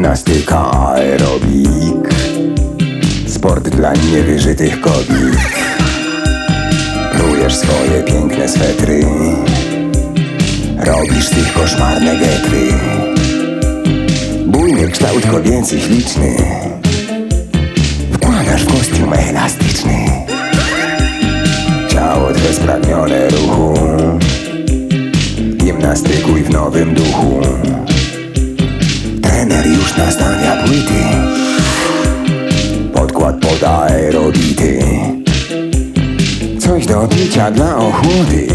Gimnastyka, aerobik. Sport dla niewyżytych kobiet Prujesz swoje piękne swetry. Robisz z tych koszmarne getry. Bujny kształt kobiecy śliczny Wkładasz w kostium elastyczny. Ciało twe spragnione ruchu. Gimnastykuj w nowym duchu Nastawia płyty Podkład pod aerobity. Coś do picia dla ochłody.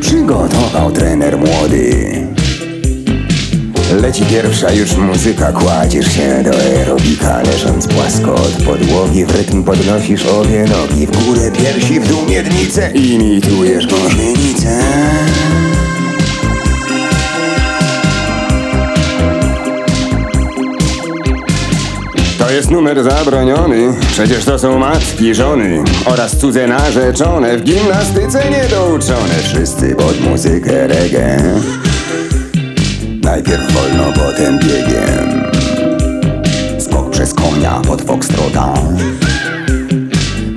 Przygotował trener młody. Leci pierwsza już muzyka, kładziesz się do aerobika Leżąc płasko od podłogi, w rytm podnosisz obie nogi W górę piersi, w dół miednicę. Imitujesz gorzienicę jest numer zabroniony, przecież to są matki, żony oraz cudze narzeczone, w gimnastyce niedouczone. Wszyscy pod muzykę reggae. Najpierw wolno, potem biegiem. Skok przez konia pod foxtrota.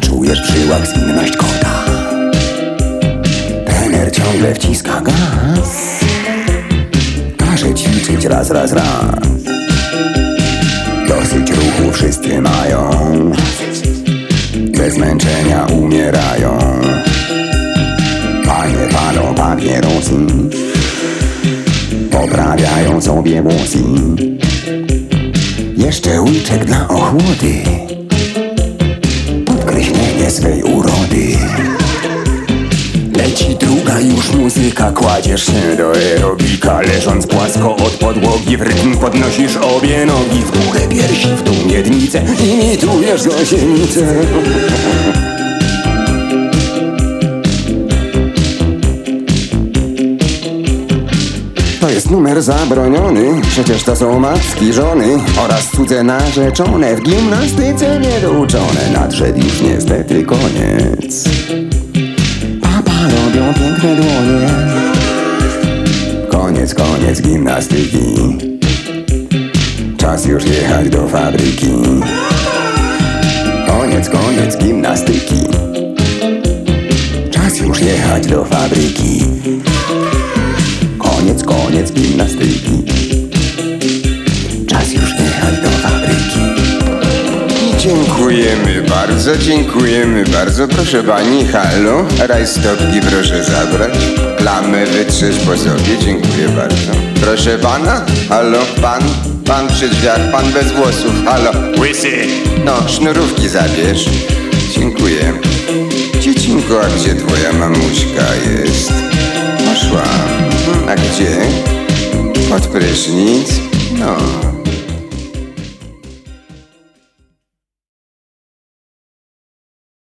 Czujesz przyłak zwinność kota. Trener ciągle wciska gaz. Każe ćwiczyć raz, raz, raz. Zmęczenia umierają. Panie palą papierosy Poprawiają sobie włosy. Jeszcze łyczek dla ochłody. Podkreślenie swej urody Już muzyka, kładziesz się do aerobika Leżąc płasko od podłogi, w rytm podnosisz obie nogi. W górę piersi, w dół miednicę, imitujesz gąsienicę. To jest numer zabroniony, przecież to są matki, żony Oraz cudze narzeczone, w gimnastyce niedouczone Nadszedł już niestety koniec robią piękne dłonie. Koniec, koniec gimnastyki. Czas już jechać do fabryki. Koniec, koniec gimnastyki. Czas już jechać do fabryki. Koniec, koniec gimnastyki Dziękujemy bardzo, dziękujemy bardzo. Proszę pani, halo, rajstopki proszę zabrać. Plamę wytrzesz po sobie, dziękuję bardzo. Proszę pana, halo, pan, pan przy drzwiach, pan bez włosów, halo. Łysy! No, sznurówki zabierz. Dziękuję. Dziecinko, a gdzie twoja mamuśka jest? Poszła. Mhm, A gdzie? Pod prysznic? No,